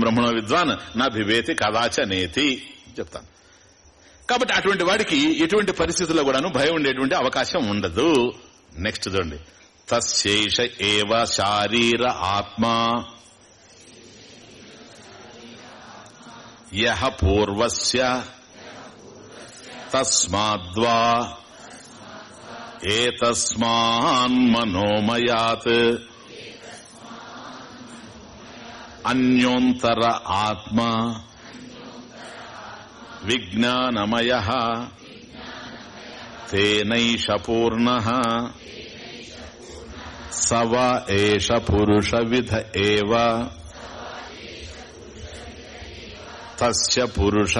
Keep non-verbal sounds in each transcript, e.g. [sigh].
బ్రహ్మణ విద్వాన్ నా బివేతి కదాచ నేతి చెప్తాను. కాబట్టి అటువంటి వాడికి ఎటువంటి పరిస్థితుల్లో కూడాను భయం ఉండేటువంటి అవకాశం ఉండదు. నెక్స్ట్ చూడండి. తశేష ఏవ శారీర ఆత్మా యహ పూర్వస్య తస్మాద్వా ఏతస్మాన్మనోమయాత్ అన్యోంతర ఆత్మ విజ్ఞానమయ తేనైష పూర్ణ సవ ఏష పురుష విధ ఏవ తస్య పురుష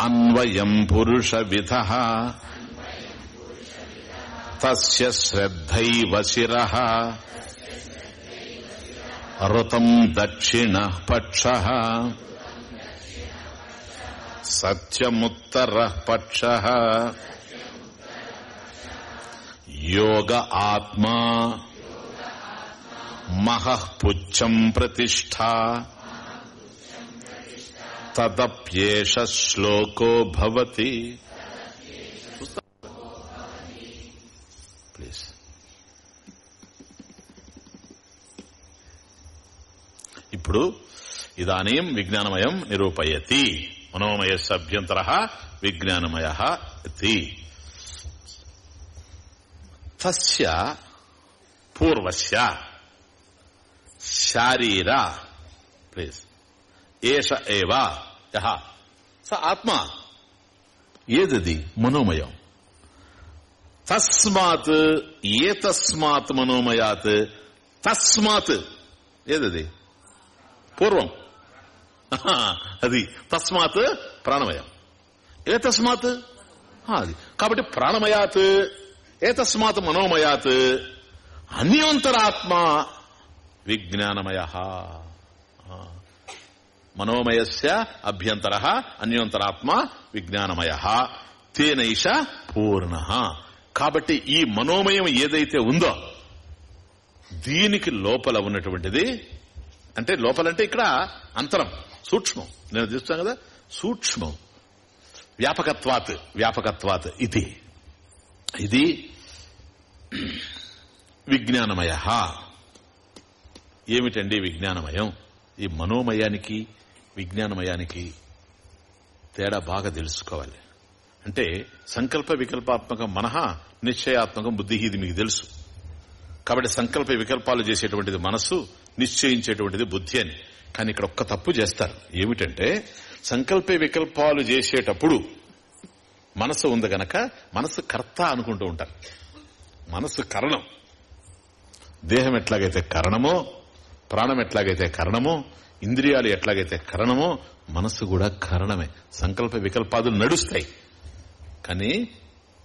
అన్వయం పురుష విధ తస్య శ్రద్ధైవ శిరః ఋతం దక్షిణ పక్ష సత్యముత్తర పక్ష యోగ ఆత్మా మహఃపుచ్చం ప్రతిష్టా తదప్యేష శ్లోకో భవతి ప్లీజ్ ఇప్పుడు ఇదానీం విజ్ఞానమయం నిరూపయతి మనోమయ సభ్యంతర విజ్ఞానమయ తస్య పూర్వస్య శారీర ప్లీజ్ ఏష ఏవ యహ. స ఆత్మ. ఏదది? మనోమయం. తస్మాత్ ఏ తస్మాత్ మనోమయాత్. తస్మాత్. ఏదది? పూర్వం. అది తస్మాత్ ప్రాణమయం. ఏ తస్మాత్? అది. కాబట్టి ప్రాణమయాత్ ఏ తస్మాత్ మనోమయాత్? అన్యోంతరాత్మ విజ్ఞానమయ. మనోమయస్య అభ్యంతర అన్యోంతరాత్మ విజ్ఞానమయ. తేనైష పూర్ణ. కాబట్టి ఈ మనోమయం ఏదైతే ఉందో దీనికి లోపల ఉన్నటువంటిది అంటే లోపలంటే ఇక్కడ అంతరం సూక్ష్మం. నేను చూస్తాను కదా సూక్ష్మం. వ్యాపకత్వాత్ వ్యాపకత్వాత్ ఇది. ఇది విజ్ఞానమయ. ఏమిటండి విజ్ఞానమయం? ఈ మనోమయానికి విజ్ఞానమయానికి తేడా బాగా తెలుసుకోవాలి. అంటే సంకల్ప వికల్పాత్మకం మనహ నిశ్చయాత్మకం బుద్ధి ఇది మీకు తెలుసు. కాబట్టి సంకల్ప వికల్పాలు చేసేటువంటిది మనస్సు నిశ్చయించేటువంటిది బుద్ధి అని. కానీ ఇక్కడ ఒక్క తప్పు చేస్తారు. ఏమిటంటే సంకల్ప వికల్పాలు చేసేటప్పుడు మనసు ఉంది గనక మనసు కర్త అనుకుంటూ ఉంటారు. మనసు కరణం. దేహం ఎట్లాగైతే కరణమో ప్రాణం ఎట్లాగైతే కరణమో ఇంద్రియాలు ఎట్లాగైతే కరణమో మనసు కూడా కరణమే. సంకల్ప వికల్పాదులు నడుస్తాయి. కానీ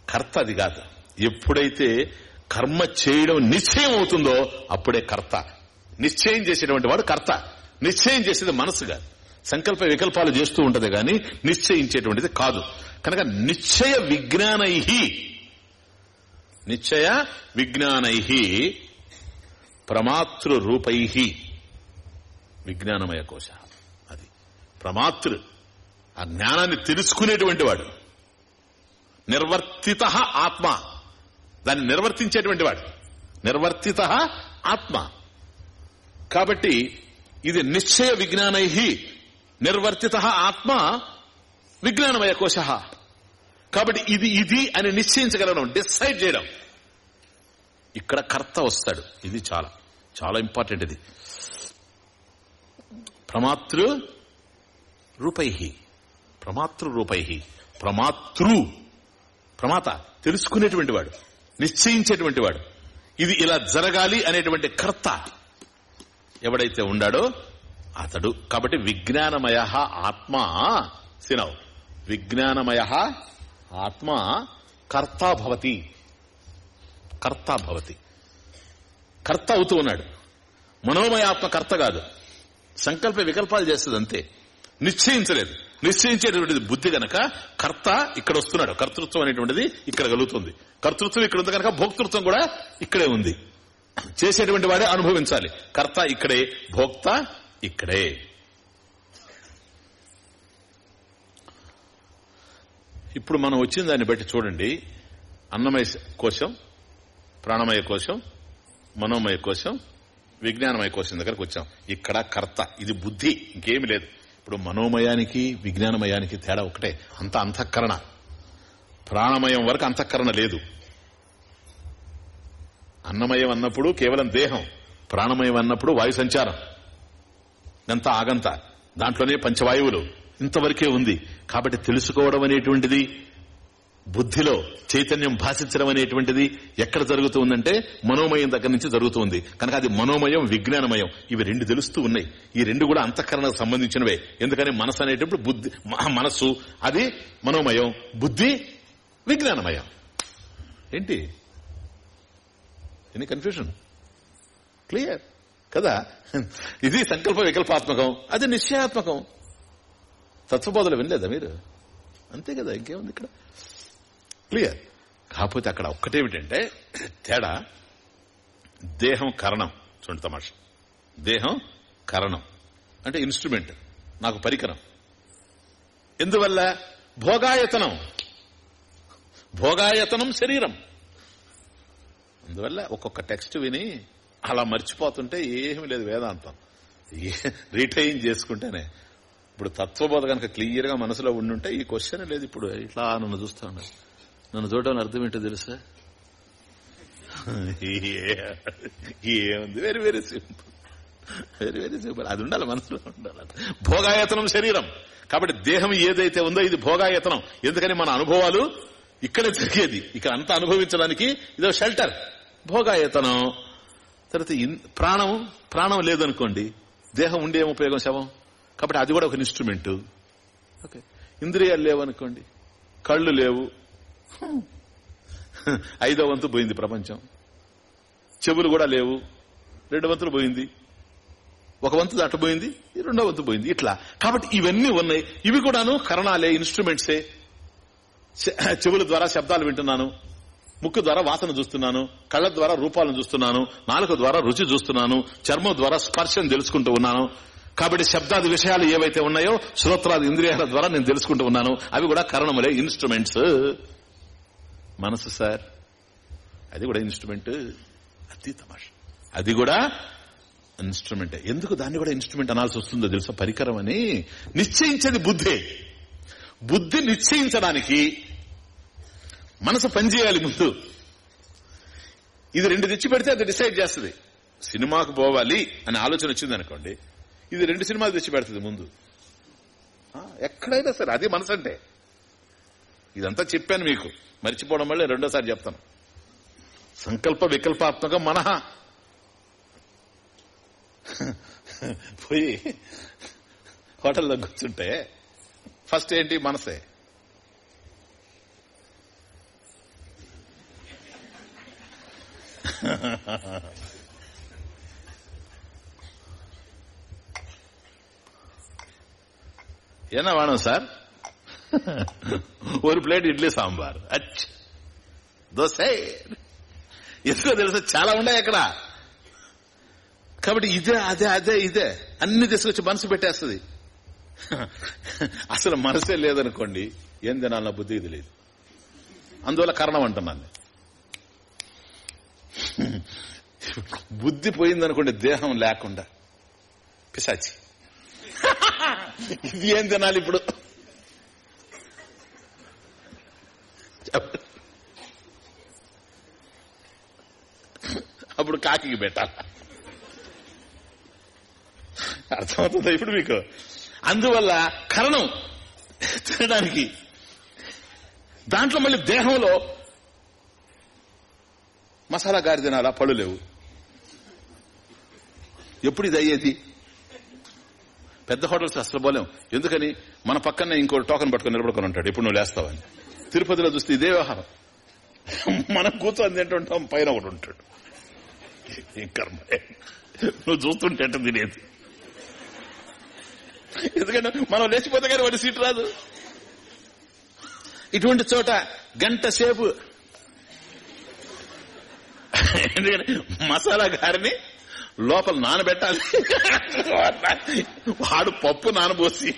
కర్త అది కాదు. ఎప్పుడైతే కర్మ చేయడం నిశ్చయం అవుతుందో అప్పుడే కర్త. నిశ్చయం చేసేటువంటి వాడు కర్త. నిశ్చయం చేసేది మనసుగా సంకల్ప వికల్పాలు చేస్తూ ఉంటది గాని నిశ్చయించేటువంటిది కాదు. కనుక నిశ్చయ విజ్ఞానై నిశ్చయ విజ్ఞానై ప్రమాతృ రూపై విజ్ఞానమయ కోశ అది. ప్రమాతృ ఆ జ్ఞానాన్ని తెలుసుకునేటువంటి వాడు. నిర్వర్తిత ఆత్మ. దాన్ని నిర్వర్తించేటువంటి వాడు. నిర్వర్తిత ఆత్మ. కాబట్టి ఇది నిశ్చయ విజ్ఞానై నిర్వర్తిత ఆత్మ విజ్ఞానమయ కోశ. కాబట్టి ఇది ఇది అని నిశ్చయించగలడం డిసైడ్ చేయడం. ఇక్కడ కర్త వస్తాడు. ఇది చాలా చాలా ఇంపార్టెంట్ ఇది. ప్రమాతృ రూపై. ప్రమాతృ రూపై. ప్రమాతృ. ప్రమాత తెలుసుకునేటువంటి వాడు నిశ్చయించేటువంటి వాడు. ఇది ఇలా జరగాలి అనేటువంటి కర్త. ఎవడైతే ఉండాడో అతడు. కాబట్టి విజ్ఞానమయ ఆత్మ సినవ్ విజ్ఞానమయ ఆత్మ కర్తాభవతి భవతి. కర్త భవతి. కర్త అవుతూ ఉన్నాడు. మనోమయ ఆత్మ కర్త కాదు. సంకల్ప వికల్పాలు చేస్తుంది అంతే నిశ్చయించలేదు. నిశ్చయించేటువంటిది బుద్ధి గనక కర్త ఇక్కడ వస్తున్నాడు. కర్తృత్వం అనేటువంటిది ఇక్కడ కలుగుతుంది. కర్తృత్వం ఇక్కడ ఉంది కనుక భోక్తృత్వం కూడా ఇక్కడే ఉంది. చేసేటువంటి వాడే అనుభవించాలి. కర్త ఇక్కడే భోక్త ఇక్కడే. ఇప్పుడు మనం వచ్చిన దాన్ని బట్టి చూడండి. అన్నమయ కోశం ప్రాణమయ కోశం మనోమయ కోశం విజ్ఞానమయ కోశం దగ్గరకు వచ్చాం. ఇక్కడ కర్త ఇది బుద్ధి ఇంకేమి లేదు. ఇప్పుడు మనోమయానికి విజ్ఞానమయానికి తేడా ఒకటే అంత అంతఃకరణ. ప్రాణమయం వరకు అంతఃకరణ లేదు. అన్నమయం అన్నప్పుడు కేవలం దేహం ప్రాణమయం అన్నప్పుడు వాయు సంచారం. ఎంత ఆగంత. దాంట్లోనే పంచవాయువులు ఇంతవరకే ఉంది. కాబట్టి తెలుసుకోవడం అనేటువంటిది బుద్ధిలో చైతన్యం భాషించడం అనేటువంటిది ఎక్కడ జరుగుతూ ఉందంటే మనోమయం దగ్గర నుంచి జరుగుతుంది. కనుక అది మనోమయం విజ్ఞానమయం. ఇవి రెండు తెలుస్తూ ఉన్నాయి. ఈ రెండు కూడా అంతఃకరణకు సంబంధించినవే. ఎందుకని మనసు అనేటప్పుడు బుద్ధి మనస్సు అది మనోమయం బుద్ధి విజ్ఞానమయం. ఏంటి? ఎనీ కన్ఫ్యూషన్ క్లియర్ కదా? ఇది సంకల్ప వికల్పాత్మకం. అది నిశ్చయాత్మకం. తత్వబోధలు వినలేదా మీరు? అంతే కదా ఇంకేముంది ఇక్కడ? క్లియర్ కాకపోతే అక్కడ ఒక్కటేమిటంటే తేడా దేహం కరణం. చూడండి తమాష. దేహం కరణం. అంటే ఇన్స్ట్రుమెంట్ నాకు పరికరం. ఎందువల్ల? భోగాయతనం. భోగాయతనం శరీరం. అందువల్ల ఒక్కొక్క టెక్స్ట్ విని అలా మర్చిపోతుంటే ఏమీ లేదు వేదాంతం. ఏ- రీటైన్ చేసుకుంటేనే. ఇప్పుడు తత్వబోధ కనుక క్లియర్గా మనసులో ఉండుంటే ఈ క్వశ్చన్ లేదు ఇప్పుడు. ఇట్లా నన్ను చూస్తా ఉన్నాడు నన్ను చూడడం అర్థం ఏంటో తెలుసా? ఏముంది? Very very simple very very simple అది ఉండాలి మనసులో ఉండాలి. భోగాయతనం శరీరం. కాబట్టి దేహం ఏదైతే ఉందో ఇది భోగాయతనం. ఎందుకని మన అనుభవాలు ఇక్కడే జరిగేది. ఇక్కడ అంతా అనుభవించడానికి ఇదో షెల్టర్ భోగాయతనం. తర్వాత ప్రాణం ప్రాణం లేదనుకోండి దేహం ఉండే ఉపయోగం శవం? కాబట్టి అది కూడా ఒక ఇన్స్ట్రుమెంట్. ఓకే. ఇంద్రియాలు లేవనుకోండి కళ్ళు లేవు. ఐదో వంతు పోయింది ప్రపంచం. చెవులు కూడా లేవు. రెండు వంతులు పోయింది. ఒక వంతు దాటపోయింది రెండో వంతు పోయింది ఇట్లా. కాబట్టి ఇవన్నీ ఉన్నాయి. ఇవి కూడాను కరణాలే ఇన్స్ట్రుమెంట్సే. చెవుల ద్వారా శబ్దాలు వింటున్నాను. ముక్కు ద్వారా వాసన చూస్తున్నాను కళ్ళ ద్వారా రూపాలను చూస్తున్నాను నాలుక ద్వారా రుచి చూస్తున్నాను చర్మం ద్వారా స్పర్శను తెలుసుకుంటూ ఉన్నాను. కాబట్టి శబ్దాది విషయాలు ఏవైతే ఉన్నాయో శ్రోత్రాది ఇంద్రియాల ద్వారా నేను తెలుసుకుంటూ ఉన్నాను. అవి కూడా కరణములే ఇన్స్ట్రుమెంట్స్ మనసు సార్ అది కూడా ఇన్స్ట్రుమెంట్ అతి తమాష. అది కూడా ఇన్స్ట్రుమెంట్ ఎందుకు దాన్ని కూడా ఇన్స్ట్రుమెంట్ అనాల్సి వస్తుందో తెలుసా? పరికరం అని. నిశ్చయించేది బుద్ధే. బుద్ధి నిశ్చయించడానికి మనసు పనిచేయాలి ముందు. ఇది రెండు తెచ్చి పెడితే అది డిసైడ్ చేస్తుంది. సినిమాకు పోవాలి అనే ఆలోచన వచ్చింది అనుకోండి ఇది రెండు సినిమాలు తెచ్చి పెడుతుంది ముందు. ఎక్కడైనా సరే అది మనసు అంటే ఇదంతా చెప్పాను మీకు. మర్చిపోవడం వల్ల రెండోసారి చెప్తాను. సంకల్ప వికల్పాత్మక మనహ. పోయి హోటల్లో కూర్చుంటే ఫస్ట్ ఏంటి? మనసే. [laughs] என்ன வேணும் சார் ஒரு ప్లేట్ ఇడ్లీ సాంబార్ అచ్ దోశ ఎందుకో తెలుసా చాలా ఉన్నాయి అక్కడ కాబట్టి ఇదే అదే అదే ఇదే అన్ని తీసుకొచ్చి మనసు పెట్టేస్తుంది అసలు మనసే లేదనుకోండి ఏం తినాలన్న బుద్ధి తెలియదు అందువల్ల కారణం అంటున్నాను నేను. బుద్ధి పోయిందనుకోండి దేహం లేకుండా. పిశాచి. ఇది ఏం తినాలి ఇప్పుడు? అప్పుడు కాకి పెట్టాలి. అర్థమవుతుంది ఇప్పుడు మీకు? అందువల్ల కరణం తినడానికి దాంట్లో మళ్ళీ దేహంలో మసాలా గారి తినాలా పళ్ళు లేవు. ఎప్పుడు ఇది అయ్యేది? పెద్ద హోటల్స్ అసలు పోలేం ఎందుకని? మన పక్కనే ఇంకో టోకన్ పట్టుకొని నిలబడుకొని ఉంటాడు. ఎప్పుడు నువ్వు లేస్తావని. తిరుపతిలో చూస్తే ఇదే వ్యవహారం. మనం కూర్చొని తింటుంటాం పైన ఒకటి ఉంటాడు. కర్మ. నువ్వు చూస్తుంటే ఎట్ట తినేది? ఎందుకంటే మనం లేచిపోతే కానీ వాడి సీట్ రాదు. ఇటువంటి చోట గంట సేపు ఎందుకంటే మసాలా గారిని లోపల నానబెట్టాలి. వాడు పప్పు నానబోసి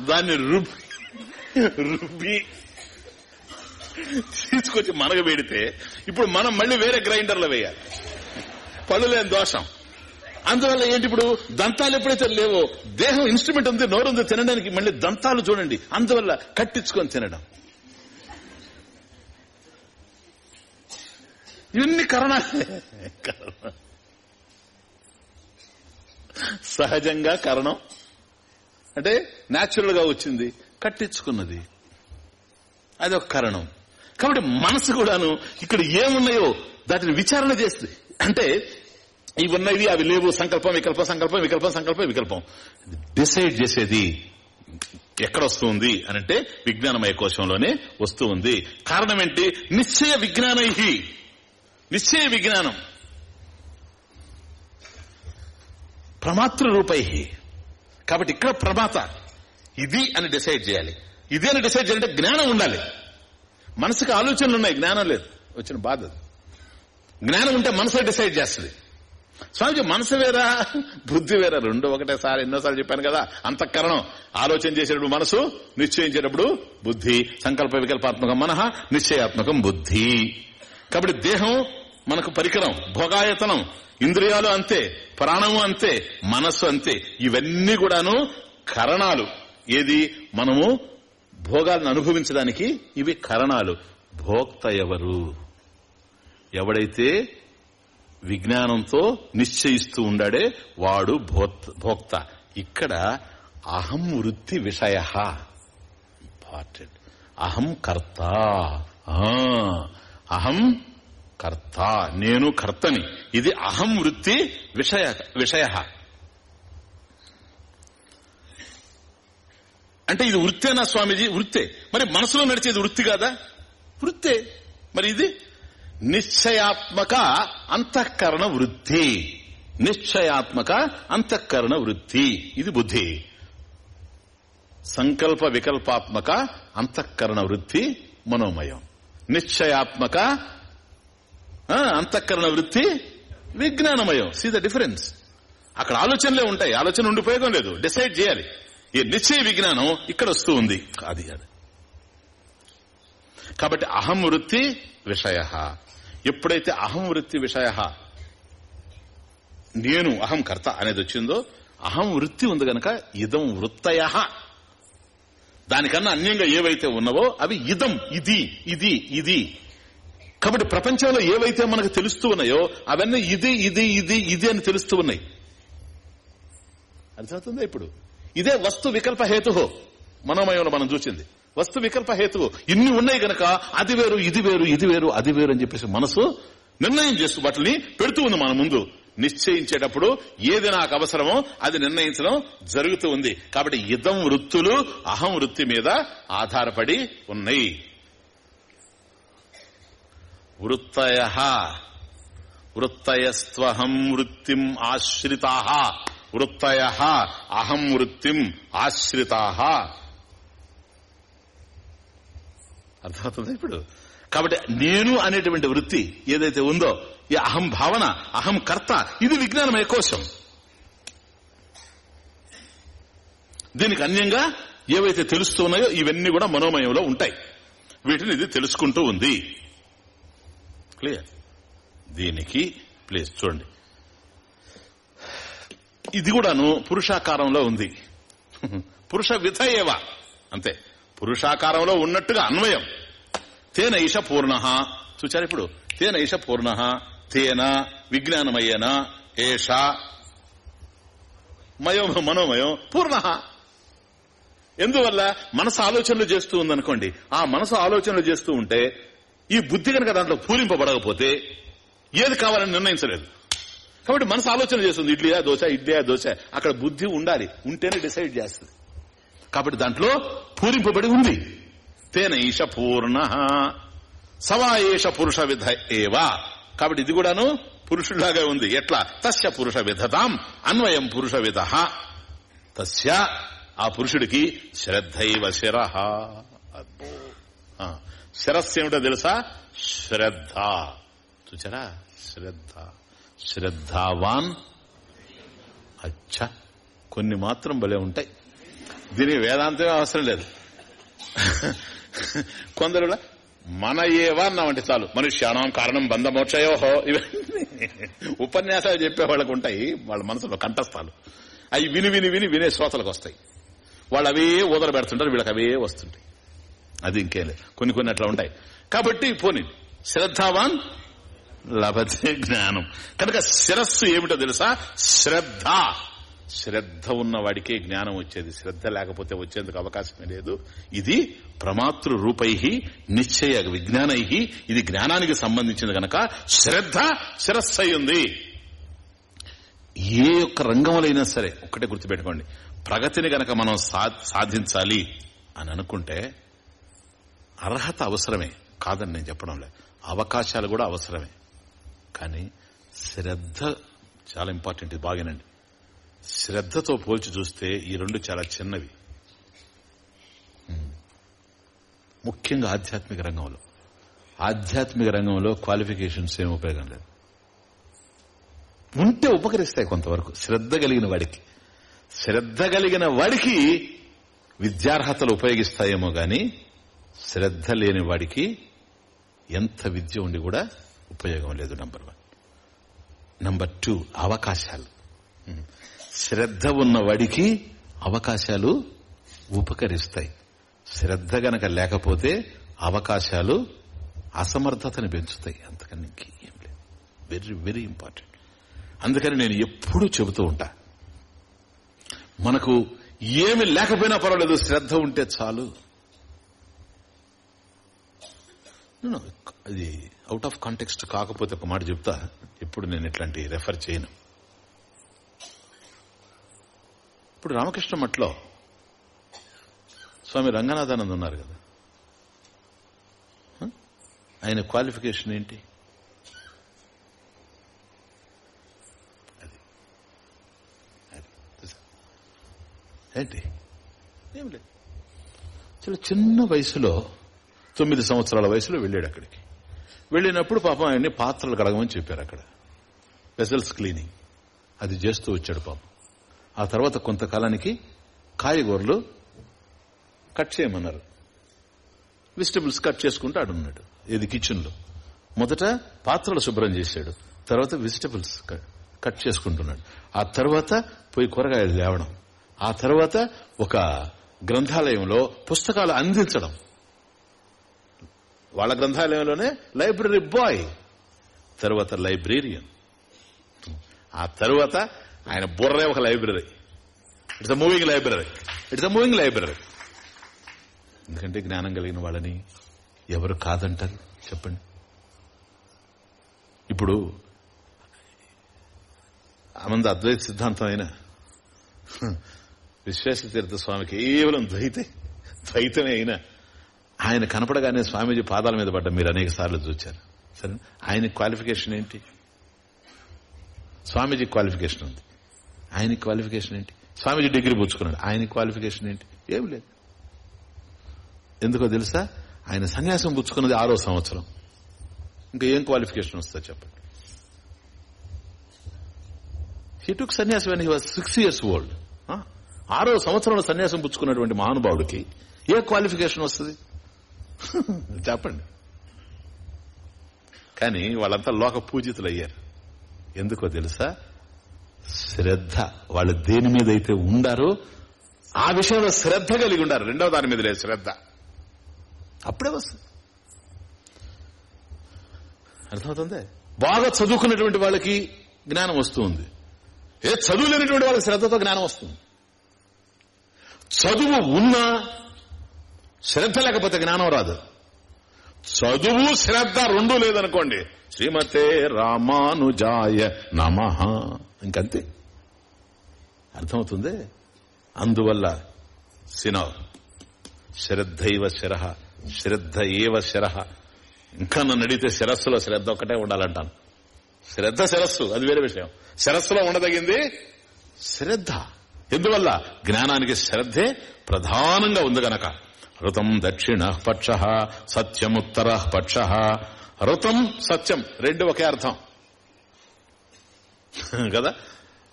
దాన్ని రుబ్బి రుబ్బి తీసుకొచ్చి మనగ పెడితే ఇప్పుడు మనం మళ్ళీ వేరే గ్రైండర్లో వేయాలి. పళ్ళు లేని దోషం. అందువల్ల ఏంటి ఇప్పుడు? దంతాలు ఎప్పుడైతే లేవో దేహం ఇన్స్ట్రుమెంట్ ఉంది నోరుంది తినడానికి మళ్ళీ దంతాలు చూడండి. అందువల్ల కట్టించుకొని తినడం. ఇవన్నీ కరణాలే కరణం. సహజంగా కరణం. అంటే న్యాచురల్గా వచ్చింది కట్టించుకున్నది. అది ఒక కారణం. కాబట్టి మనసు కూడాను ఇక్కడ ఏమున్నాయో దాటిని విచారణ చేస్తుంది. అంటే ఇవి ఉన్నవి అవి లేవు సంకల్పం వికల్పం సంకల్పం వికల్పం సంకల్పం వికల్పం. డిసైడ్ చేసేది ఎక్కడ వస్తుంది అనంటే విజ్ఞానమయ కోశంలోనే వస్తూ ఉంది. కారణం ఏంటి? నిశ్చయ విజ్ఞానై. నిశ్చయ విజ్ఞానం. ప్రమాతృ రూపై. కాబట్టి ఇక్కడ ప్రమాత. ఇది అని డిసైడ్ చేయాలి. ఇది అని డిసైడ్ చేయాలంటే జ్ఞానం ఉండాలి. మనసుకు ఆలోచనలు ఉన్నాయి జ్ఞానం లేదు. వచ్చిన బాధ జ్ఞానం ఉంటే మనసే డిసైడ్ చేస్తుంది. స్వామిజీ మనసు వేరా బుద్ధి వేరా? రెండు ఒకటేసారి ఎన్నోసార్లు చెప్పాను కదా అంతఃకరణం ఆలోచన చేసేటప్పుడు మనసు నిశ్చయించేటప్పుడు బుద్ధి. సంకల్ప వికల్పాత్మకం మనహ నిశ్చయాత్మకం బుద్ధి. కాబట్టి దేహం మనకు పరికరం భోగాయతనం ఇంద్రియాలు అంతే ప్రాణము అంతే మనస్సు అంతే. ఇవన్నీ కూడాను కరణాలు. ఏది? మనము భోగాలను అనుభవించడానికి ఇవి కరణాలు. భోక్త ఎవరు ఎవడైతే విజ్ఞానంతో నిశ్చయిస్తూ ఉండాడే వాడు భోక్త. ఇక్కడ అహం వృత్తి విషయ. ఇంపార్టెంట్. అహం కర్త. ఆ, అహం కర్త నేను కర్తని. ఇది అహం వృత్తి విషయ విషయ. అంటే ఇది వృత్తేనా స్వామీజీ వృత్తే. మరి మనసులో నడిచేది వృత్తి కాదా? వృత్తే. మరి ఇది నిశ్చయాత్మక అంతఃకరణ వృత్తి. నిశ్చయాత్మక అంతఃకరణ వృత్తి. ఇది బుద్ధి. సంకల్ప వికల్పాత్మక అంతఃకరణ వృత్తి మనోమయం. నిశ్చయాత్మక అంతఃకరణ వృత్తి విజ్ఞానమయం. సీ ద డిఫరెన్స్ అక్కడ ఆలోచనలే ఉంటాయి. ఆలోచన ఉండిపోయడం లేదు. డిసైడ్ చేయాలి. ఈ నిశ్చయ విజ్ఞానం ఇక్కడ వస్తూ ఉంది. అది అది. కాబట్టి అహం వృత్తి విషయ. ఎప్పుడైతే అహం వృత్తి విషయ నేను అహం కర్త అనేది వచ్చిందో అహం వృత్తి ఉంది గనక ఇదం వృత్తయ. దానికన్నా అన్యంగా ఏవైతే ఉన్నవో అవి ఇదం ఇది ఇది ఇది. కాబట్టి ప్రపంచంలో ఏవైతే మనకు తెలుస్తూ ఉన్నాయో అవన్నీ ఇది ఇది ఇది ఇది అని తెలుస్తూ ఉన్నాయి. అర్థమవుతుందా ఇప్పుడు? ఇదే వస్తు వికల్ప హేతు మనోమయంలో మనం చూసింది. వస్తు వికల్ప హేతు ఇన్ని ఉన్నాయి గనక అది వేరు ఇది వేరు ఇది వేరు అది వేరు అని చెప్పేసి మనసు నిర్ణయం చేస్తూ వాటిని పెడుతూ ఉంది మన ముందు. నిశ్చయించేటప్పుడు ఏది నాకు అవసరమో అది నిర్ణయించడం జరుగుతూ ఉంది. కాబట్టి ఇదం వృత్తులు అహం వృత్తి మీద ఆధారపడి ఉన్నాయి. వృత్తయ. వృత్తయస్త్వహం వృత్తిం ఆశ్రితా. వృత్తయ అహం వృత్తిం ఆశ్రితా. అర్థమవుతుంది ఇప్పుడు? కాబట్టి నేను అనేటువంటి వృత్తి ఏదైతే ఉందో ఈ అహం భావన అహం కర్త ఇది విజ్ఞానమయ కోశం. దీనికి అన్యంగా ఏవైతే తెలుస్తూ ఉన్నాయో ఇవన్నీ కూడా మనోమయంలో ఉంటాయి. వీటిని ఇది తెలుసుకుంటూ ఉంది. క్లియర్ దీనికి ప్లీజ్ చూడండి. ఇది కూడాను పురుషాకారంలో ఉంది. పురుష విధయేవ. అంతే. పురుషాకారంలో ఉన్నట్టుగా అన్వయం. తేన ఈష పూర్ణ. చూచారు ఇప్పుడు? తేన ఈష పూర్ణ. తేన విజ్ఞానమయేన. ఏష మయో మనోమయం పూర్ణ. ఎందువల్ల? మనసు ఆలోచనలు చేస్తూ ఉందనుకోండి. ఆ మనసు ఆలోచనలు చేస్తూ ఉంటే ఈ బుద్ధి కనుక దాంట్లో పూరింపబడకపోతే ఏది కావాలని నిర్ణయించలేదు. కాబట్టి మనసు ఆలోచన చేస్తుంది ఇడ్లీయా దోశ ఇడ్లీయా దోశ. అక్కడ బుద్ధి ఉండాలి ఉంటేనే డిసైడ్ చేస్తుంది. కాబట్టి దాంట్లో పూరింపబడి ఉంది. తేన ఈషపూర్ణ సవా పురుష విధ ఏవా. కాబట్టి ఇది కూడాను పురుషుడిలాగా ఉంది. ఎట్లా? తస్య పురుష విధతాం అన్వయం పురుష విధ. తస్య ఆ పురుషుడికి శ్రద్ధైవ శిర. అబ్బో శిరస్సు ఏమిటో తెలుసా? శ్రద్ధ. చూచారా? శ్రద్ధ. శ్రద్ధావాన్. అచ్చ. కొన్ని మాత్రం భలే ఉంటాయి. దీని వేదాంతమే అవసరం లేదు. కొందరు మన ఏవా అన్నామంటే చాలు. మనుష్యానం కారణం బంధమోక్షయోహో ఇవన్నీ ఉపన్యాసాలు చెప్పే వాళ్ళకు ఉంటాయి. వాళ్ళ మనసులో కంఠస్థాలు. అవి విని విని విని వినే శ్రోతలకు వస్తాయి. వాళ్ళు అవే ఊదర పెడుతుంటారు వీళ్ళకి అవే వస్తుంటాయి. అది ఇంకేలే. కొన్ని కొన్ని అట్లా ఉంటాయి. కాబట్టి పోనీ శ్రద్ధావాన్ లభతే జ్ఞానం. కనుక శిరస్సు ఏమిటో తెలుసా? శ్రద్ధ. శ్రద్ధ ఉన్న వాడికే జ్ఞానం వచ్చేది. శ్రద్ధ లేకపోతే వచ్చేందుకు అవకాశమే లేదు. ఇది ప్రమాతృ రూపై నిశ్చయ విజ్ఞానై ఇది జ్ఞానానికి సంబంధించింది గనక శ్రద్ధ శిరస్సు అయ్యింది ఏ యొక్క రంగములైనా సరే ఒక్కటే గుర్తుపెట్టుకోండి. ప్రగతిని గనక మనం సాధించాలి అని అనుకుంటే అర్హత అవసరమే. కాదని నేను చెప్పడం లేదు. అవకాశాలు కూడా అవసరమే. కానీ శ్రద్ధ చాలా ఇంపార్టెంట్. ఇది బాగానండి. శ్రద్ధతో పోల్చి చూస్తే ఈ రెండు చాలా చిన్నవి. ముఖ్యంగా ఆధ్యాత్మిక రంగంలో. ఆధ్యాత్మిక రంగంలో క్వాలిఫికేషన్స్ ఏమి ఉపయోగం లేదు. ఉంటే ఉపకరిస్తాయి కొంతవరకు. శ్రద్ధ కలిగిన వాడికి. శ్రద్ధ కలిగిన వాడికి విద్యార్హతలు ఉపయోగిస్తాయేమో గాని శ్రద్ధ లేని వాడికి ఎంత విద్య ఉండి కూడా ఉపయోగం లేదు నంబర్ వన్ నంబర్ టూ అవకాశాలు. శ్రద్ధ ఉన్న వాడికి అవకాశాలు ఉపకరిస్తాయి. శ్రద్ధ గనక లేకపోతే అవకాశాలు అసమర్థతని పెంచుతాయి. అంతకని ఇంకేం లేదు. వెరీ వెరీ ఇంపార్టెంట్ అందుకని నేను ఎప్పుడూ చెబుతూ ఉంటా. మనకు ఏమి లేకపోయినా పర్వాలేదు శ్రద్ధ ఉంటే చాలు. అది అవుట్ ఆఫ్ కాంటెక్స్ట్ కాకపోతే ఒక మాట చెప్తా. ఇప్పుడు నేను ఇట్లాంటి రెఫర్ చేయను. ఇప్పుడు రామకృష్ణ మట్లో స్వామి రంగనాథానంద్ ఉన్నారు కదా. ఆయన క్వాలిఫికేషన్ ఏంటి? అది. ఏంటి? ఏం లేదు. చాలా చిన్న వయసులో తొమ్మిది సంవత్సరాల వయసులో వెళ్ళాడు అక్కడికి. వెళ్ళినప్పుడు పాపం ఆయన్ని పాత్రలు కడగమని చెప్పారు అక్కడ. Vessels cleaning. అది చేస్తూ వచ్చాడు పాపం. ఆ తర్వాత కొంతకాలానికి కాయగూరలు కట్ చేయమన్నారు. వెజిటబుల్స్ కట్ చేసుకుంటూ ఆడున్నాడు ఏది కిచెన్లో. మొదట పాత్రలు శుభ్రం చేశాడు. తర్వాత వెజిటబుల్స్ కట్ చేసుకుంటున్నాడు. ఆ తర్వాత పోయి కూరగాయలు లేవడం. ఆ తర్వాత ఒక గ్రంథాలయంలో పుస్తకాలు అందించడం. వాళ్ళ గ్రంథాలయంలోనే లైబ్రరీ బాయ్ తర్వాత లైబ్రేరియన్. ఆ తర్వాత ఆయన బుర్రే ఒక library. It's a moving library. It's a moving library. ఎందుకంటే జ్ఞానం కలిగిన వాళ్ళని ఎవరు కాదంటారు? చెప్పండి. ఇప్పుడు ఆనంద అద్వైత సిద్ధాంతం అయిన విశ్వేశతీర్థ స్వామి కేవలం ద్వైతే ద్వైతమే అయినా ఆయన కనపడగానే స్వామీజీ పాదాల మీద పడ్డ మీరు అనేక సార్లు చూచారు. సరే ఆయన క్వాలిఫికేషన్ ఏంటి? స్వామీజీ క్వాలిఫికేషన్ ఉంది. ఆయన క్వాలిఫికేషన్ ఏంటి? స్వామీజీ డిగ్రీ పుచ్చుకున్నాడు. ఆయన క్వాలిఫికేషన్ ఏంటి? ఏం లేదు. ఎందుకో తెలుసా? ఆయన సన్యాసం పుచ్చుకున్నది ఆరో సంవత్సరం. ఇంకా ఏం క్వాలిఫికేషన్ వస్తుందో చెప్పండి. హీ టుక్ సన్యాసం అని వాజ్ సిక్స్ ఇయర్స్ ఓల్డ్ ఆరో సంవత్సరంలో సన్యాసం పుచ్చుకున్నటువంటి మహానుభావుడికి ఏ క్వాలిఫికేషన్ వస్తుంది? [laughs] చెప్పండి. కానీ వాళ్ళంతా లోక పూజితులు అయ్యారు ఎందుకో తెలుసా? శ్రద్ధ. వాళ్ళు దేని మీద అయితే ఉండారో ఆ విషయంలో శ్రద్ధ కలిగి ఉండారు. రెండవ దాని మీద లేదు శ్రద్ధ. అప్పుడే వస్తుంది. అర్థమవుతుంది? బాగా చదువుకున్నటువంటి వాళ్ళకి జ్ఞానం వస్తుంది. ఏ చదువు లేనటువంటి వాళ్ళకి శ్రద్ధతో జ్ఞానం వస్తుంది. చదువు ఉన్నా శ్రద్ధ లేకపోతే జ్ఞానం రాదు. చదువు శ్రద్ధ రెండూ లేదనుకోండి. శ్రీమతే రామానుజాయ నమ. ఇంకంతే. అర్థమవుతుంది? అందువల్ల సినవ్. శ్రద్ధైవ శిర. శ్రద్ధ ఏవ శిర. ఇంకా నన్ను అడిగితే శిరస్సులో శ్రద్ధ ఒక్కటే ఉండాలంటాను. శ్రద్ధ శిరస్సు అది వేరే విషయం. శిరస్సులో ఉండదగింది శ్రద్ధ. ఎందువల్ల? జ్ఞానానికి శ్రద్ధే ప్రధానంగా ఉంది గనక. ఋతం దక్షిణ పక్ష సత్యముత్తర పక్ష. ఋతం సత్యం రెండు ఒకే అర్థం. కదా?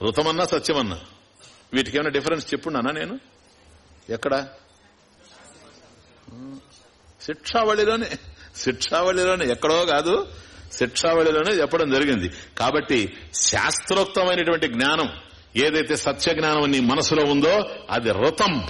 ఋతమన్నా సత్యమన్నా. వీటికి డిఫరెన్స్ చెప్పున్నానా నేను? ఎక్కడ? శిక్షావళిలోనే. శిక్షావళిలోనే ఎక్కడో కాదు. శిక్షావళిలోనే చెప్పడం జరిగింది. కాబట్టి శాస్త్రోక్తమైనటువంటి జ్ఞానం ఏదైతే సత్య జ్ఞానం నీ మనసులో ఉందో అది ఋతం.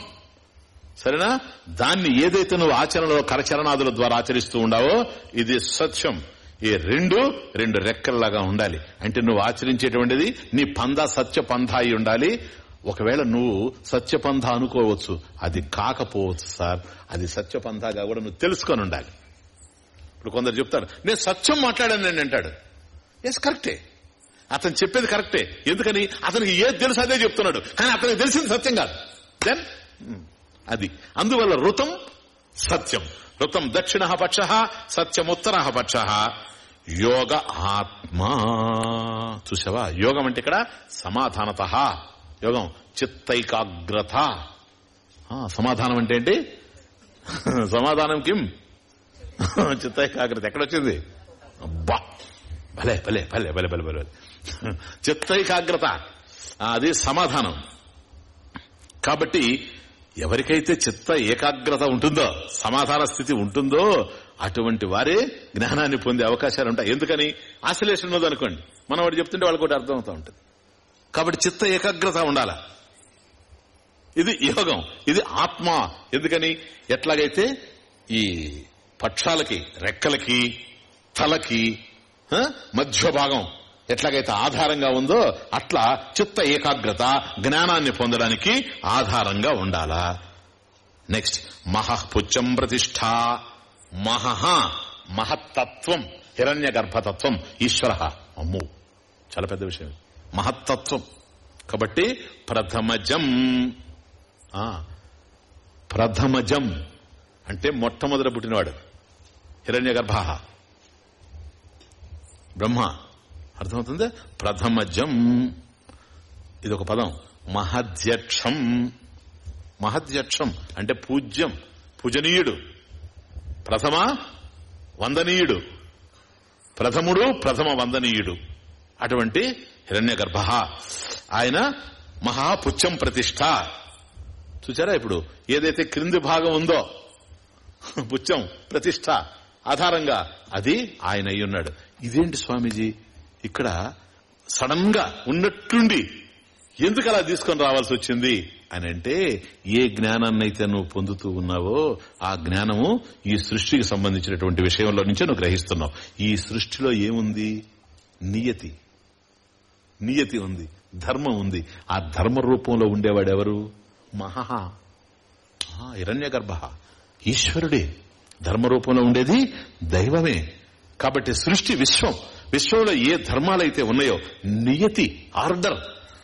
సరేనా? దాన్ని ఏదైతే నువ్వు ఆచరణలో కరచరణాదుల ద్వారా ఆచరిస్తూ ఉండావో ఇది సత్యం. ఈ రెండు రెండు రెక్కల్లాగా ఉండాలి. అంటే నువ్వు ఆచరించేటువంటిది నీ పంద సత్య పంధ అయి ఉండాలి. ఒకవేళ నువ్వు సత్యపంథ అనుకోవచ్చు అది కాకపోవచ్చు సార్. అది సత్యపంథగా కూడా నువ్వు తెలుసుకొని ఉండాలి. ఇప్పుడు కొందరు చెప్తారు నేను సత్యం మాట్లాడాను నేను అంటాడు. ఎస్ కరెక్టే అతను చెప్పేది కరెక్టే ఎందుకని? అతనికి ఏది తెలుసు అదే చెప్తున్నాడు. కానీ అతనికి తెలిసింది సత్యం కాదు. దెన్ అది. అందువల్ల ఋతం సత్యం. ఋతం దక్షిణ పక్ష సత్యం ఉత్తర పక్ష. యోగ ఆత్మా. చూసావా యోగం అంటే ఇక్కడ సమాధానత. యోగం చిత్తైకాగ్రత. సమాధానం అంటే ఏంటి? సమాధానం కిం? చిత్తైకాగ్రత. ఎక్కడొచ్చింది? అబ్బా! భలే భలే భలే భలే భలే భలే చిత్తైకాగ్రత. అది సమాధానం. కాబట్టి ఎవరికైతే చిత్త ఏకాగ్రత ఉంటుందో సమాధాన స్థితి ఉంటుందో అటువంటి వారే జ్ఞానాన్ని పొందే అవకాశాలు ఉంటాయి. ఎందుకని? ఆసిలేషన్ ఉన్నదనుకోండి మనం వాడు చెప్తుంటే వాళ్ళకి ఒకటి అర్థమవుతా ఉంటుంది. కాబట్టి చిత్త ఏకాగ్రత ఉండాల. ఇది యోగం. ఇది ఆత్మ. ఎందుకని? ఎట్లాగైతే ఈ పక్షాలకి రెక్కలకి తలకి మధ్య భాగం ఎట్లాగైతే ఆధారంగా ఉందో అట్లా చిత్త ఏకాగ్రత జ్ఞానాన్ని పొందడానికి ఆధారంగా ఉండాలా? నెక్స్ట్ మహపుచ్చం ప్రతిష్ట. మహహ మహత్తత్వం హిరణ్య గర్భతత్వం ఈశ్వర. అమ్ము చాలా పెద్ద విషయం మహత్తత్వం. కాబట్టి ప్రథమజం. ప్రథమజం. అంటే మొట్టమొదట పుట్టినవాడు. హిరణ్య గర్భ. బ్రహ్మ. అర్థమవుతుంది? ప్రథమజం. ఇది ఒక పదం. మహధ్యక్షం మహధ్యక్షం అంటే పూజ్యం. పూజనీయుడు. ప్రథమ వందనీయుడు. ప్రథముడు ప్రథమ వందనీయుడు. అటువంటి హిరణ్య గర్భ ఆయన మహాపుచ్చం ప్రతిష్ట. చూచారా ఇప్పుడు? ఏదైతే క్రింది భాగం ఉందో పుచ్చం ప్రతిష్ట ఆధారంగా అది ఆయన అయ్యున్నాడు. ఉన్నాడు ఇదేంటి స్వామీజీ? ఇక్కడ సడన్గా ఉన్నట్టుండి ఎందుకు అలా తీసుకొని రావాల్సి వచ్చింది? అని అంటే ఏ జ్ఞానాన్ని అయితే నువ్వు పొందుతూ ఉన్నావో ఆ జ్ఞానము ఈ సృష్టికి సంబంధించినటువంటి విషయంలో నుంచే నువ్వు గ్రహిస్తున్నావు. ఈ సృష్టిలో ఏముంది? నియతి. నియతి ఉంది. ధర్మం ఉంది. ఆ ధర్మ రూపంలో ఉండేవాడెవరు మహా. హిరణ్య గర్భ ఈశ్వరుడే. ధర్మ రూపంలో ఉండేది దైవమే. కాబట్టి సృష్టి విశ్వం. విశ్వంలో ఏ ధర్మాలైతే ఉన్నాయో నియతి ఆర్డర్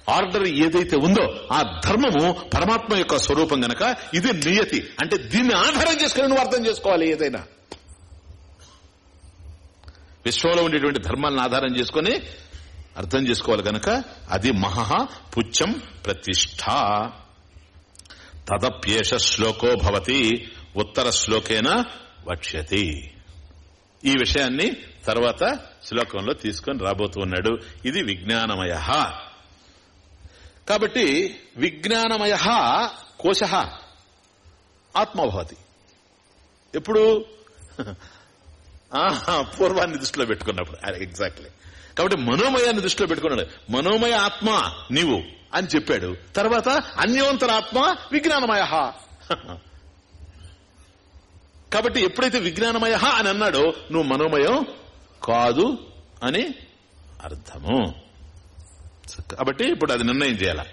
ఆర్డర్ ఏదైతే ఉందో ఆ ధర్మము పరమాత్మ యొక్క స్వరూపం గనక ఇది నియతి. అంటే దీన్ని ఆధారం చేసుకుని నువ్వు అర్థం చేసుకోవాలి ఏదైనా. విశ్వంలో ఉండేటువంటి ధర్మాలను ఆధారం చేసుకుని అర్థం చేసుకోవాలి గనక అది మహా పుచ్చం ప్రతిష్ట తదప్యేష శ్లోకో భవతి ఉత్తర శ్లోకేన వక్ష్యతి. ఈ విషయాన్ని తర్వాత శ్లోకంలో తీసుకొని రాబోతున్నాడు. ఇది విజ్ఞానమయ. కాబట్టి విజ్ఞానమయ కోశ ఆత్మభవతి ఎప్పుడు? ఆహా, పూర్వాన్ని దృష్టిలో పెట్టుకున్నప్పుడు. ఎగ్జాక్ట్లీ కాబట్టి మనోమయాన్ని దృష్టిలో పెట్టుకున్నాడు. మనోమయ ఆత్మ నీవు అని చెప్పాడు. తర్వాత అన్యోంతర ఆత్మ విజ్ఞానమయ. కాబట్టి ఎప్పుడైతే విజ్ఞానమయ అని అన్నాడో నువ్వు మనోమయం కాదు అని అర్థము. కాబట్టి ఇప్పుడు అది నిర్ణయం చేయాల.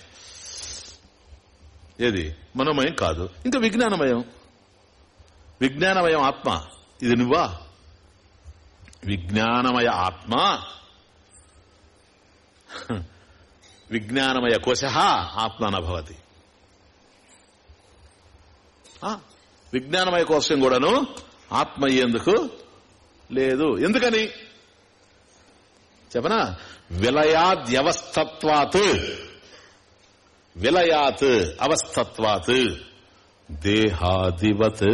ఏది? మనోమయం కాదు. ఇంకా విజ్ఞానమయం? విజ్ఞానమయం ఆత్మ. ఇది నువ్వా? విజ్ఞానమయ ఆత్మ. విజ్ఞానమయ కోశ ఆత్మ నభవతి విజ్ఞానమయ కోశం కూడాను ఆత్మ అయ్యేందుకు లేదు. ఎందుకని? చెప్పనా? విలయాద్యవస్థత్వాత్. విలయాత్ అవస్థత్వాత్. దేహాదివత్.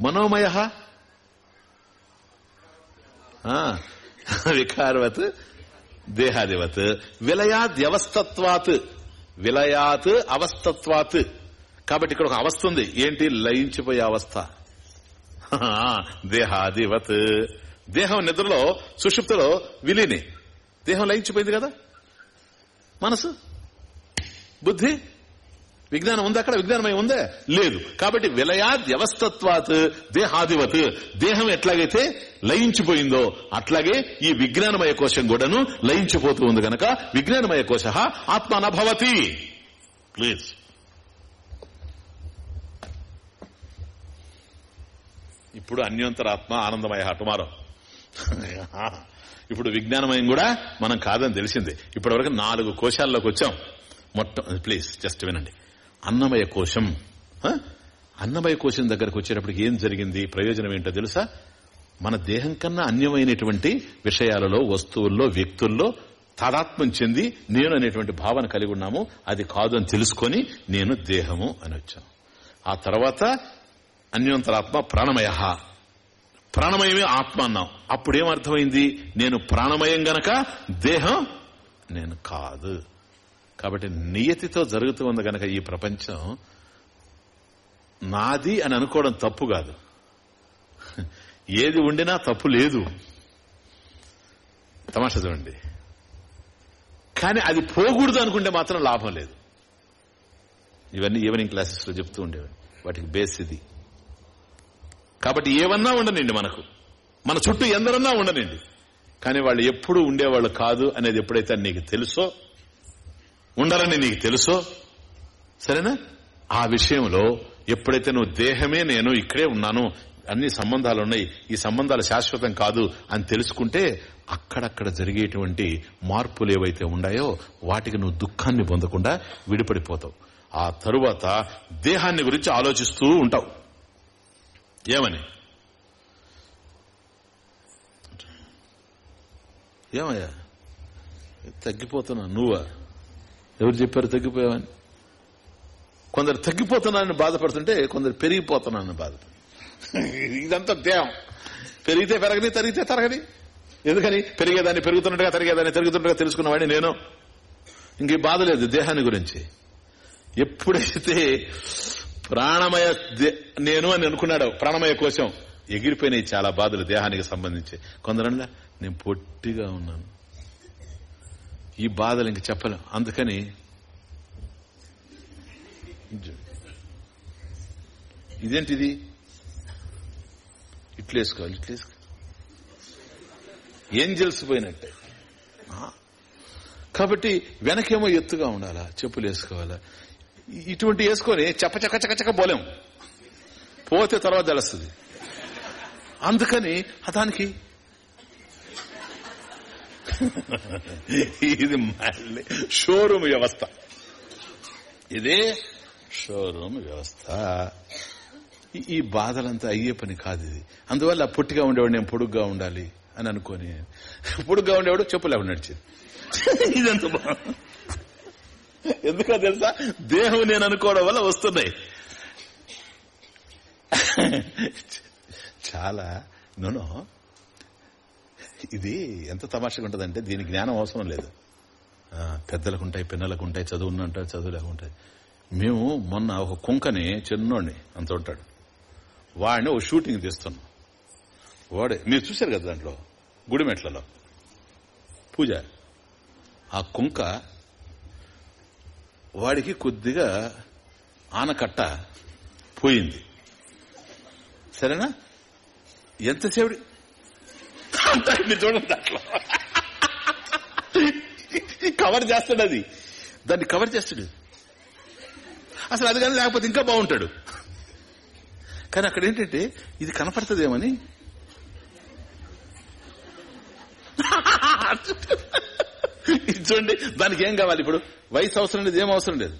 మనోమయ? వికారవత్ దేహాదివత్. విలయాద్యవస్థత్వాత్. విలయాత్ అవస్థత్వాత్. కాబట్టి ఇక్కడ ఒక అవస్థ ఉంది. ఏంటి? లయించిపోయే అవస్థ. [laughs] దేహాదివత్. దేహం నిద్రలో సుషుప్తిలో విలీని. దేహం లయించిపోయింది కదా? మనసు? బుద్ధి? విజ్ఞానం ఉంది అక్కడ విజ్ఞానమై ఉందే? లేదు. కాబట్టి విలయా వ్యవస్థత్వాత్ దేహాధివత్ దేహం ఎట్లాగైతే లయించిపోయిందో అట్లాగే ఈ విజ్ఞానమయ కోశం కూడాను లయించిపోతూ ఉంది గనక విజ్ఞానమయ కోశ ఆత్మనభవతి. ప్లీజ్. ఇప్పుడు అన్యోంతరాత్మ ఆనందమయ టుమారో. ఇప్పుడు విజ్ఞానమయం కూడా మనం కాదని తెలిసింది. ఇప్పటివరకు నాలుగు కోశాల్లోకి వచ్చాం. మొట్ట ప్లీజ్ జస్ట్ వినండి. అన్నమయ కోశం. అన్నమయ కోశం దగ్గరకు వచ్చేటప్పటికి ఏం జరిగింది? ప్రయోజనం ఏంటో తెలుసా? మన దేహం కన్నా అన్యమైనటువంటి విషయాలలో వస్తువుల్లో వ్యక్తుల్లో తాదాత్మ్యం చెంది నేను అనేటువంటి భావన కలిగి ఉన్నాము. అది కాదు అని తెలుసుకొని నేను దేహము అని వచ్చాను. ఆ తర్వాత అన్యోంతరాత్మ ప్రాణమయ. ప్రాణమయమే ఆత్మ అన్నాం. అప్పుడేమర్థమైంది నేను ప్రాణమయం గనక దేహం నేను కాదు. కాబట్టి నియతితో జరుగుతూ ఉంది గనక ఈ ప్రపంచం నాది అని అనుకోవడం తప్పు కాదు. ఏది ఉండినా తప్పు లేదు. తమాషా చూడండి. కానీ అది పోకూడదు అనుకుంటే మాత్రం లాభం లేదు. ఇవన్నీ ఈవినింగ్ క్లాసెస్లో చెప్తూ ఉండేవాడు వాటికి బేస్ ఇది. కాబట్టి ఏమన్నా ఉండనండి మనకు. మన చుట్టూ ఎందరన్నా ఉండనండి. కానీ వాళ్ళు ఎప్పుడు ఉండేవాళ్ళు కాదు అనేది ఎప్పుడైతే నీకు తెలుసో ఉండాలని నీకు తెలుసో? సరేనా? ఆ విషయంలో ఎప్పుడైతే నువ్వు దేహమే నేను ఇక్కడే ఉన్నాను అన్ని సంబంధాలు ఉన్నాయి ఈ సంబంధాలు శాశ్వతం కాదు అని తెలుసుకుంటే అక్కడక్కడ జరిగేటువంటి మార్పులు ఏవైతే ఉన్నాయో వాటికి నువ్వు దుఃఖాన్ని పొందకుండా విడిపడిపోతావు. ఆ తరువాత దేహాన్ని గురించి ఆలోచిస్తూ ఉంటావు. ఏమని? ఏమయ్యా? తగ్గిపోతున్నా నువ్వా? ఎవరు చెప్పారు తగ్గిపోయావని? కొందరు తగ్గిపోతున్నానని బాధపడుతుంటే కొందరు పెరిగిపోతున్నానని బాధపడు ఇదంతా దేహం. పెరిగితే పెరగని తరిగితే తరగని. ఎందుకని? పెరిగేదాన్ని పెరుగుతున్నట్టుగా తరిగేదాన్ని తిరుగుతున్నట్టుగా తెలుసుకున్నవాడిని నేను. ఇంక ఈ బాధ లేదు దేహాన్ని గురించి. ఎప్పుడైతే ప్రాణమయ దే- నేను అని అనుకున్నాడు ప్రాణమయ కోసం ఎగిరిపోయినాయి చాలా బాధలు దేహానికి సంబంధించి. కొందరన్నా నేను పొట్టిగా ఉన్నాను. ఈ బాధలు ఇంక చెప్పలేం. అందుకని ఇదేంటిది? ఇట్లేసుకోవాలి ఇట్లేసుకో. ఏం పోయినట్టే. కాబట్టి వెనకేమో ఎత్తుగా ఉండాలా చెప్పులు వేసుకోవాలా? ఇటువంటి వేసుకొని చప్ప చక్క చక్క చక్క పోలేం పోతే తర్వాత తెలుస్తుంది. అందుకని దానికి ఇది మళ్ళీ షోరూమ్ వ్యవస్థ. ఇదే షోరూమ్ వ్యవస్థ. ఈ- బాధలంతా అయ్యే పని కాదు ఇది. అందువల్ల పొట్టిగా ఉండేవాడు నేను పొడుగ్గా ఉండాలి అని అనుకొని. పొడుగ్గా ఉండేవాడు చెప్పు లేకుండా నడిచింది. ఇదంత ఎందుకో తెలుసా? దేహం నేను అనుకోవడం వల్ల వస్తున్నాయి. చాలా నూనె ఇది ఎంత తమాషగా ఉంటుందంటే దీని జ్ఞానం అవసరం లేదు. పెద్దలకు ఉంటాయి పిన్నలకు ఉంటాయి చదువున్న ఉంటాయి చదువులేక ఉంటాయి. మేము మొన్న ఒక కుంకని చిన్నోడిని అంత ఉంటాడు. వాడిని ఒక షూటింగ్ తీస్తున్నాం. వాడే మీరు చూశారు కదా దాంట్లో? గుడిమెట్లలో పూజ. ఆ కుంక వాడికి కొద్దిగా ఆనకట్ట పోయింది. సరేనా? ఎంతసేపు అంటే చూడండి దాంట్లో కవర్ చేస్తాడు అది. దాన్ని కవర్ చేస్తాడు. అసలు అది కానీ లేకపోతే ఇంకా బాగుంటాడు. కానీ అక్కడ ఏంటంటే ఇది కనపడుతుందేమని? చూడండి దానికి ఏం కావాలి ఇప్పుడు? వయసు అవసరం లేదు ఏం అవసరం లేదు.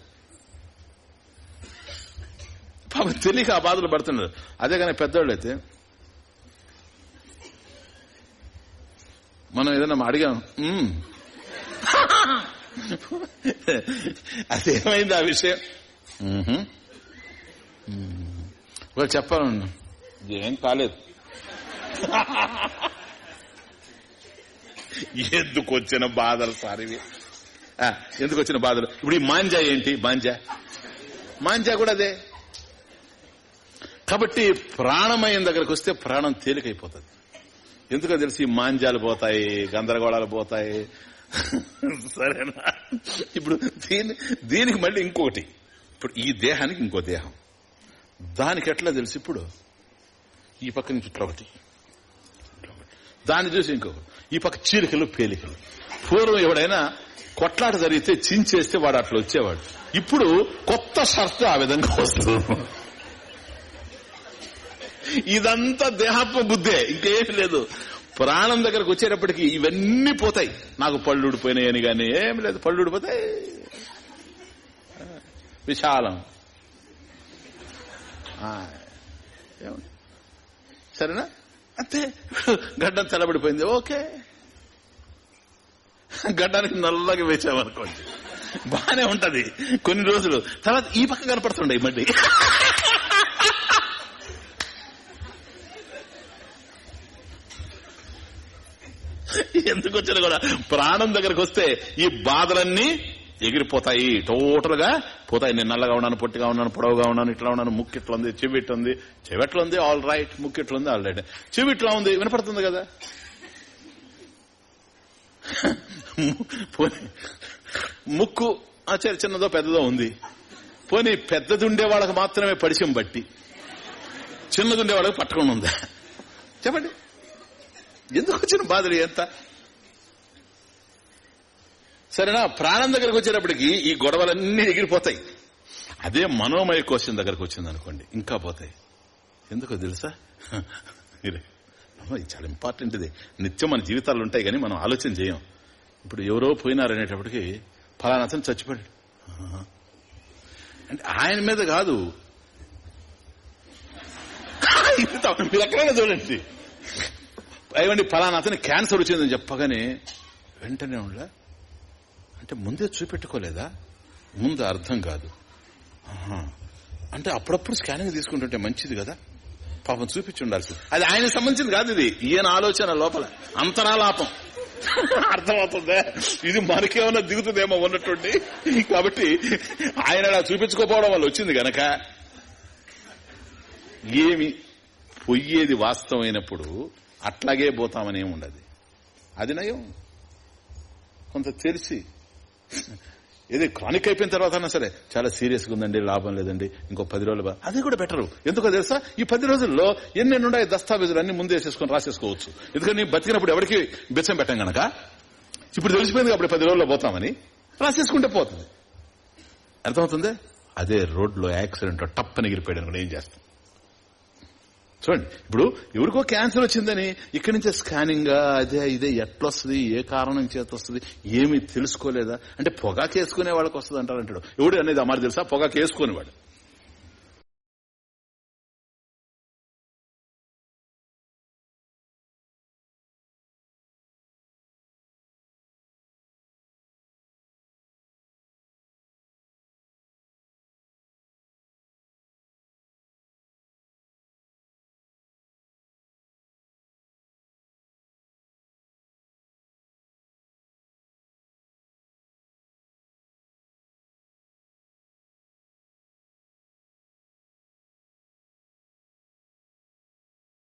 పాపం తెలియక ఆ బాధలు పడుతున్నారు. అదే కానీ పెద్దవాళ్ళు అయితే మనం ఏదైనా అడిగాం. అదేమైంది ఆ విషయం. వాళ్ళు చెప్పాలను ఏం కాలేదు. ఎందుకు వచ్చిన బాధలు సార్ ఇవి? ఆ, ఎందుకు వచ్చిన బాధలు? ఇప్పుడు ఈ మాంజా ఏంటి? మాంజా? మాంజా కూడా అదే. కాబట్టి ప్రాణమయం దగ్గరకు వస్తే ప్రాణం తేలికైపోతుంది. ఎందుకో తెలిసి మాంజాలు పోతాయి గందరగోళాలు పోతాయి. సరేనా? ఇప్పుడు దీని దీనికి మళ్ళీ ఇంకొకటి. ఇప్పుడు ఈ దేహానికి ఇంకో దేహం. దానికి ఎట్లా తెలుసు ఇప్పుడు? ఈ పక్క నుంచి ఇట్లా ఒకటి దాన్ని చూసి ఇంకొకటి ఈ పక్క చీలికలు పేలికలు. పూర్వం ఎవడైనా కొట్లాట జరిగితే చించేస్తే వాడు అట్లా వచ్చేవాడు. ఇప్పుడు కొత్త షర్తు ఆ విధంగా వస్తుంది ఇదంతా దేహాత్మ బుద్ధే ఇంకేం లేదు. ప్రాణం దగ్గరకు వచ్చేటప్పటికి ఇవన్నీ పోతాయి. నాకు పళ్ళు ఊడిపోయినాయని కానీ ఏం లేదు పళ్ళు ఊడిపోతాయి. విశాలం. ఆ, సరేనా? అంతే. గడ్డం తెల్లబడిపోయింది ఓకే. గడ్డానికి నల్లగా వేసామనుకోండి. బానే ఉంటది. కొన్ని రోజులు. తర్వాత ఈ పక్క కనపడుతుండే మళ్ళీ ఎందుకు వచ్చినా కూడా? ప్రాణం దగ్గరకు వస్తే ఈ బాధలన్నీ ఎగిరిపోతాయి. టోటల్గా పోతాయి. నేను నల్లగా ఉన్నాను పొట్టిగా ఉన్నాను పొడవుగా ఉన్నాను ఇట్లా ఉన్నాను ముక్కు ఇట్లా ఉంది చెవి ఉంది. చెవి ఎట్లా ఉంది ఆల్ రైట్ ముక్కు ఇట్లా ఉంది ఆల్ రైట్ చెవి ఇట్లా ఉంది వినపడుతుంది కదా? పోనీ ముక్కు ఆ చిన్నదో పెద్దదో ఉంది. పోనీ పెద్దది ఉండే వాళ్ళకి మాత్రమే పరిచయం బట్టి. చిన్నది ఉండే వాళ్ళకి పట్టకుండా ఉందా? చెప్పండి. ఎందుకు వచ్చిన బాధలు ఎంత సరేనా? ప్రాణం దగ్గరకు వచ్చేటప్పటికి ఈ గొడవలన్నీ ఎగిరిపోతాయి. అదే మనోమయ కోశం దగ్గరకు వచ్చింది అనుకోండి ఇంకా పోతాయి. ఎందుకో తెలుసా? ఇది చాలా ఇంపార్టెంట్ ఇది. నిత్యం మన జీవితాలు ఉంటాయి కానీ మనం ఆలోచన చేయం. ఇప్పుడు ఎవరో పోయినారనేటప్పటికి ఫలానా అతను చచ్చిపోయాడు. అంటే ఆయన మీద కాదు. మీరు ఎక్కడైనా చూడండి. ఏమండి ఫలానా అతని క్యాన్సర్ వచ్చిందని చెప్పగానే వెంటనే ఉండలే? అంటే ముందే చూపెట్టుకోలేదా? ముందు అర్థం కాదు. అంటే అప్పుడప్పుడు స్కానింగ్ తీసుకుంటుంటే మంచిది కదా? పాపం చూపించి అది ఆయన సంబంధించింది కాదు ఇది. ఈయన ఆలోచన లోపల. అంతరాలాపం [laughs] అర్థమవుతుందా? ఇది మనకేమన్నా దిగుతుందేమో ఉన్నట్టుండి. కాబట్టి ఆయన అలా చూపించుకోపోవడం వల్ల వచ్చింది గనక ఏమి పొయ్యేది వాస్తవమైనప్పుడు అట్లాగే పోతామని ఉండదు. అది నయం. కొంత తెలిసి ఇది క్రానిక్ అయిపోయిన తర్వాత సరే చాలా సీరియస్గా ఉందండి లాభం లేదండి. ఇంకో పది రోజులు అది కూడా బెటర్. ఎందుకో తెలుసా? ఈ పది రోజుల్లో ఎన్ని ఉన్నాయి దస్తావేజులు అన్ని ముందే వేసేసుకొని రాసేసుకోవచ్చు. ఎందుకని? బతికినప్పుడు ఎవరికి బెచ్చం పెట్టాం గనక? ఇప్పుడు తెలిసిపోయింది అప్పుడు పది రోజుల్లో పోతామని రాసేసుకుంటే పోతుంది. అర్థమవుతుంది? అదే రోడ్లో యాక్సిడెంట్ టప్పని ఎగిరిపోయాడు ఏం చేస్తాం? చూడండి ఇప్పుడు ఎవరికో క్యాన్సర్ వచ్చిందని ఇక్కడి నుంచే స్కానింగ్ అదే ఇదే ఎట్లొస్తుంది ఏ కారణం చేత వస్తుంది ఏమి తెలుసుకోలేదా? అంటే పొగాకు వేసుకునే వాళ్ళకి వస్తుంది అంటారు అంటాడు ఎవడు అనేది అమ్మారు తెలుసా? పొగాకు వేసుకునేవాడు.